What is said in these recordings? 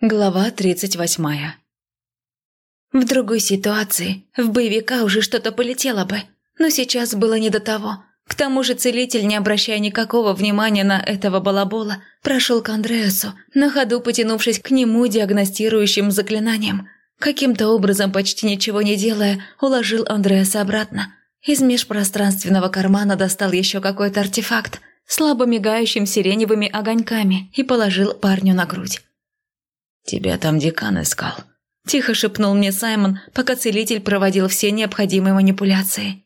Глава тридцать восьмая. В другой ситуации в боевика уже что-то полетело бы, но сейчас было не до того. К тому же целитель, не обращая никакого внимания на этого балабола, прошел к Андреасу, на ходу потянувшись к нему диагностирующим заклинанием. Каким-то образом, почти ничего не делая, уложил Андреаса обратно. Из межпространственного кармана достал еще какой-то артефакт, слабо мигающим сиреневыми огоньками, и положил парню на грудь. «Тебя там декан искал», – тихо шепнул мне Саймон, пока целитель проводил все необходимые манипуляции.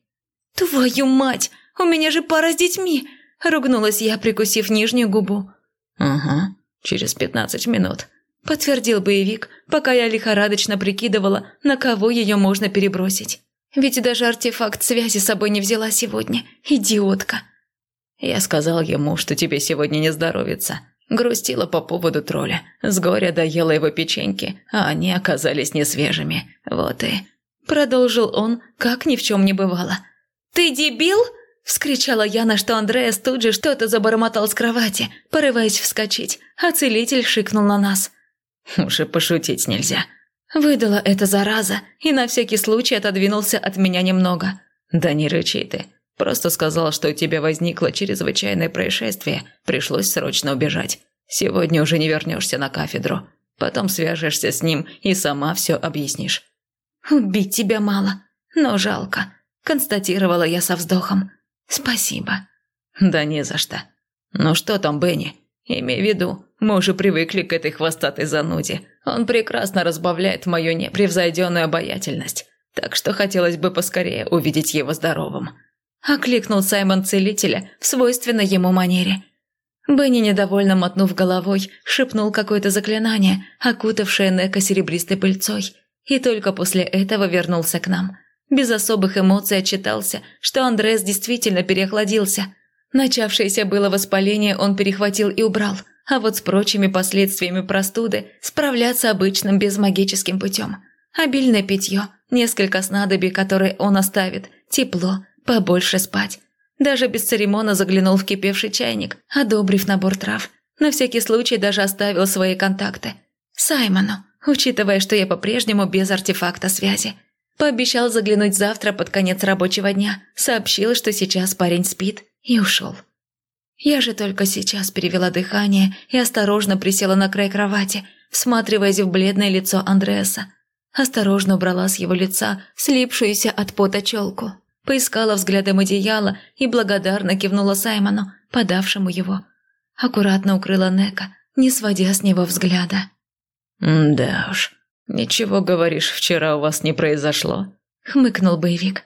«Твою мать! У меня же пара с детьми!» – ругнулась я, прикусив нижнюю губу. «Угу, через пятнадцать минут», – подтвердил боевик, пока я лихорадочно прикидывала, на кого ее можно перебросить. Ведь даже артефакт связи с собой не взяла сегодня. Идиотка. Я сказал ему, что тебе сегодня не здоровится. Грустила по поводу тролля. С горя доела его печеньки, а они оказались несвежими. Вот и...» Продолжил он, как ни в чем не бывало. «Ты дебил?» – вскричала я, на что Андреас тут же что-то забормотал с кровати, порываясь вскочить, а целитель шикнул на нас. «Уже пошутить нельзя». Выдала эта зараза и на всякий случай отодвинулся от меня немного. «Да не рычи ты. Просто сказал, что у тебя возникло чрезвычайное происшествие, пришлось срочно убежать. Сегодня уже не вернешься на кафедру. Потом свяжешься с ним и сама все объяснишь». «Убить тебя мало, но жалко», – констатировала я со вздохом. «Спасибо». «Да не за что. Ну что там, Бенни? Имей в виду, мы уже привыкли к этой хвостатой зануде. Он прекрасно разбавляет мою непревзойденную обаятельность. Так что хотелось бы поскорее увидеть его здоровым. Окликнул Саймон целителя в свойственной ему манере. Бенни, недовольно мотнув головой, шепнул какое-то заклинание, окутавшее Нека серебристой пыльцой, и только после этого вернулся к нам. Без особых эмоций отчитался, что Андрес действительно переохладился. Начавшееся было воспаление он перехватил и убрал, а вот с прочими последствиями простуды справляться обычным безмагическим путем. Обильное питье, несколько снадобий, которые он оставит, тепло – побольше спать. Даже без церемона заглянул в кипевший чайник, одобрив набор трав. На всякий случай даже оставил свои контакты. Саймону, учитывая, что я по-прежнему без артефакта связи. Пообещал заглянуть завтра под конец рабочего дня, сообщил, что сейчас парень спит, и ушел. Я же только сейчас перевела дыхание и осторожно присела на край кровати, всматриваясь в бледное лицо Андреаса. Осторожно убрала с его лица слипшуюся от пота челку поискала взглядом одеяло и благодарно кивнула Саймону, подавшему его. Аккуратно укрыла Нека, не сводя с него взгляда. «Да уж, ничего, говоришь, вчера у вас не произошло», — хмыкнул боевик.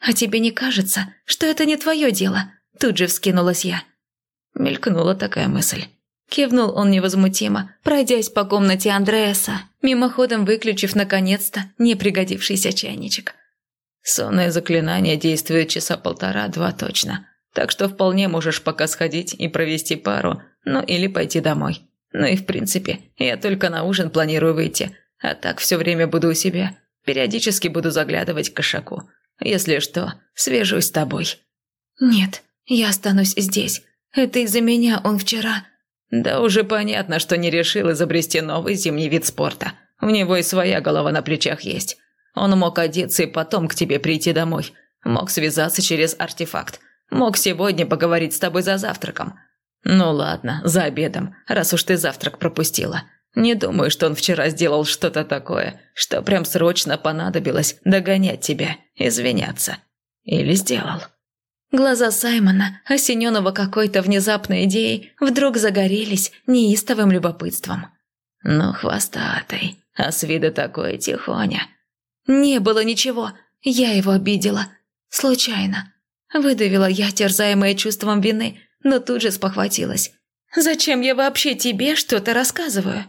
«А тебе не кажется, что это не твое дело?» Тут же вскинулась я. Мелькнула такая мысль. Кивнул он невозмутимо, пройдясь по комнате Андреаса, мимоходом выключив наконец-то непригодившийся чайничек. Сонное заклинание действует часа полтора-два точно. Так что вполне можешь пока сходить и провести пару, ну или пойти домой. Ну и в принципе, я только на ужин планирую выйти, а так все время буду у себя. Периодически буду заглядывать к кошаку. Если что, свяжусь с тобой». «Нет, я останусь здесь. Это из-за меня он вчера...» «Да уже понятно, что не решил изобрести новый зимний вид спорта. У него и своя голова на плечах есть. Он мог одеться и потом к тебе прийти домой. Мог связаться через артефакт. Мог сегодня поговорить с тобой за завтраком. Ну ладно, за обедом, раз уж ты завтрак пропустила. Не думаю, что он вчера сделал что-то такое, что прям срочно понадобилось догонять тебя, извиняться. Или сделал. Глаза Саймона, осененного какой-то внезапной идеей, вдруг загорелись неистовым любопытством. «Ну, хвостатый, а с виду такой тихоня. «Не было ничего. Я его обидела. Случайно». Выдавила я, терзаемая чувством вины, но тут же спохватилась. «Зачем я вообще тебе что-то рассказываю?»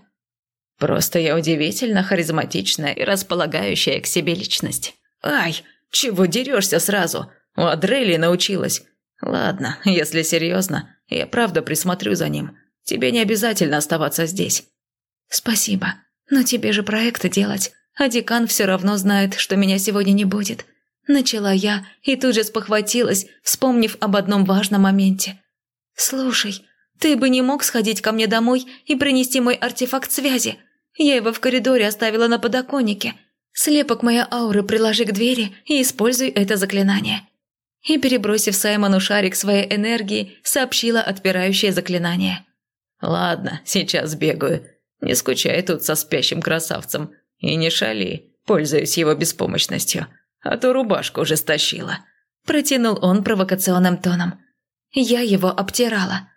«Просто я удивительно харизматичная и располагающая к себе личность». «Ай, чего дерешься сразу? У Адрели научилась. Ладно, если серьезно, я правда присмотрю за ним. Тебе не обязательно оставаться здесь». «Спасибо, но тебе же проекты делать а декан все равно знает, что меня сегодня не будет. Начала я и тут же спохватилась, вспомнив об одном важном моменте. «Слушай, ты бы не мог сходить ко мне домой и принести мой артефакт связи? Я его в коридоре оставила на подоконнике. Слепок моей ауры приложи к двери и используй это заклинание». И, перебросив Саймону шарик своей энергии, сообщила отпирающее заклинание. «Ладно, сейчас бегаю. Не скучай тут со спящим красавцем. И не шали, пользуясь его беспомощностью. А то рубашку уже стащила». Протянул он провокационным тоном. Я его обтирала.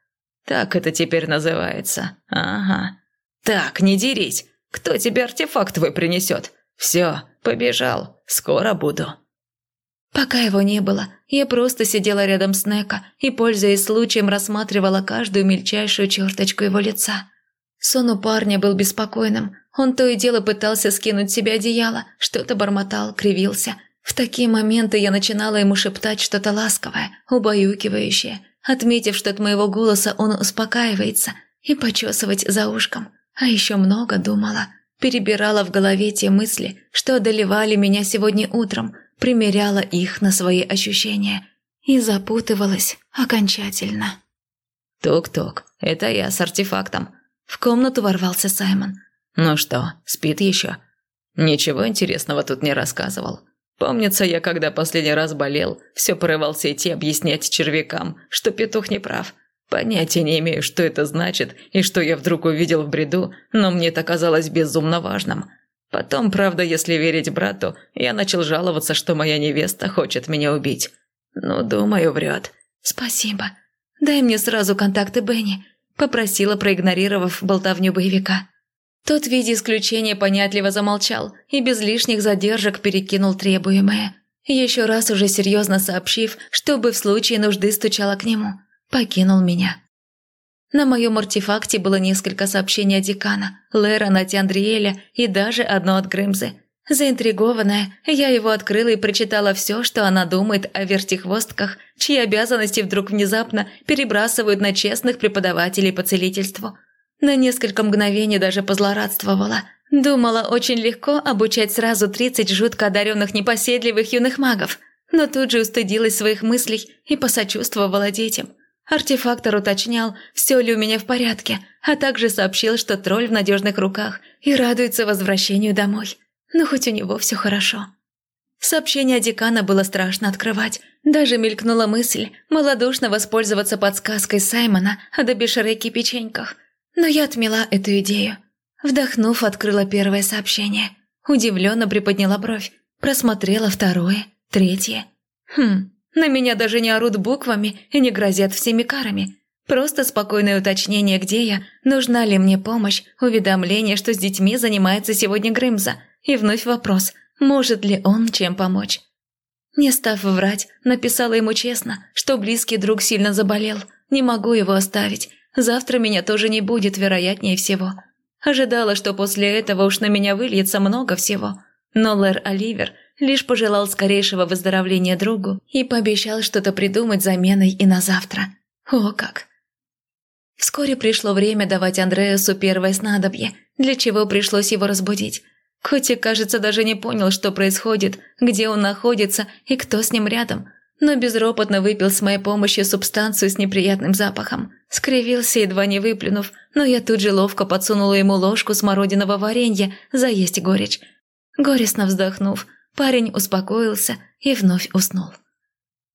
«Так это теперь называется. Ага. Так, не дерись. Кто тебе артефакт твой принесет? Все, побежал. Скоро буду». Пока его не было, я просто сидела рядом с Нека и, пользуясь случаем, рассматривала каждую мельчайшую черточку его лица. Сон у парня был беспокойным. Он то и дело пытался скинуть с себя одеяло, что-то бормотал, кривился. В такие моменты я начинала ему шептать что-то ласковое, убаюкивающее, отметив, что от моего голоса он успокаивается, и почесывать за ушком. А еще много думала. Перебирала в голове те мысли, что одолевали меня сегодня утром, примеряла их на свои ощущения и запутывалась окончательно. «Тук-тук, это я с артефактом». В комнату ворвался Саймон. «Ну что, спит еще?» «Ничего интересного тут не рассказывал. Помнится, я когда последний раз болел, все порывался идти объяснять червякам, что петух не прав. Понятия не имею, что это значит и что я вдруг увидел в бреду, но мне это казалось безумно важным. Потом, правда, если верить брату, я начал жаловаться, что моя невеста хочет меня убить. Ну, думаю, врет. «Спасибо. Дай мне сразу контакты Бенни», – попросила, проигнорировав болтовню боевика. Тот в виде исключения понятливо замолчал и без лишних задержек перекинул требуемое. Еще раз уже серьезно сообщив, чтобы в случае нужды стучала к нему, покинул меня. На моем артефакте было несколько сообщений от декана, Лера, Нати Андриэля и даже одно от Грымзы. Заинтригованная, я его открыла и прочитала все, что она думает о вертихвостках, чьи обязанности вдруг внезапно перебрасывают на честных преподавателей по целительству. На несколько мгновений даже позлорадствовала. Думала, очень легко обучать сразу 30 жутко одаренных непоседливых юных магов, но тут же устыдилась своих мыслей и посочувствовала детям – Артефактор уточнял, все ли у меня в порядке, а также сообщил, что тролль в надежных руках и радуется возвращению домой. Но хоть у него все хорошо. Сообщение декана было страшно открывать. Даже мелькнула мысль малодушно воспользоваться подсказкой Саймона о добешереке печеньках. Но я отмела эту идею. Вдохнув, открыла первое сообщение. Удивленно приподняла бровь. Просмотрела второе, третье. Хм, на меня даже не орут буквами и не грозят всеми карами. Просто спокойное уточнение, где я, нужна ли мне помощь, уведомление, что с детьми занимается сегодня Грымза, и вновь вопрос, может ли он чем помочь. Не став врать, написала ему честно, что близкий друг сильно заболел, не могу его оставить, завтра меня тоже не будет, вероятнее всего. Ожидала, что после этого уж на меня выльется много всего. Но Лэр Оливер лишь пожелал скорейшего выздоровления другу и пообещал что-то придумать заменой и на завтра. О как! Вскоре пришло время давать Андреасу первое снадобье, для чего пришлось его разбудить. Котик, кажется, даже не понял, что происходит, где он находится и кто с ним рядом, но безропотно выпил с моей помощью субстанцию с неприятным запахом. Скривился, едва не выплюнув, но я тут же ловко подсунула ему ложку смородиного варенья заесть горечь. Горестно вздохнув, Парень успокоился и вновь уснул.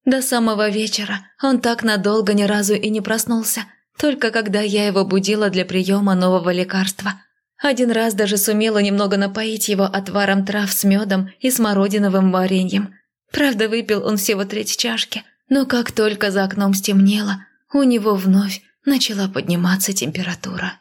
До самого вечера он так надолго ни разу и не проснулся, только когда я его будила для приема нового лекарства. Один раз даже сумела немного напоить его отваром трав с медом и смородиновым вареньем. Правда, выпил он всего треть чашки, но как только за окном стемнело, у него вновь начала подниматься температура.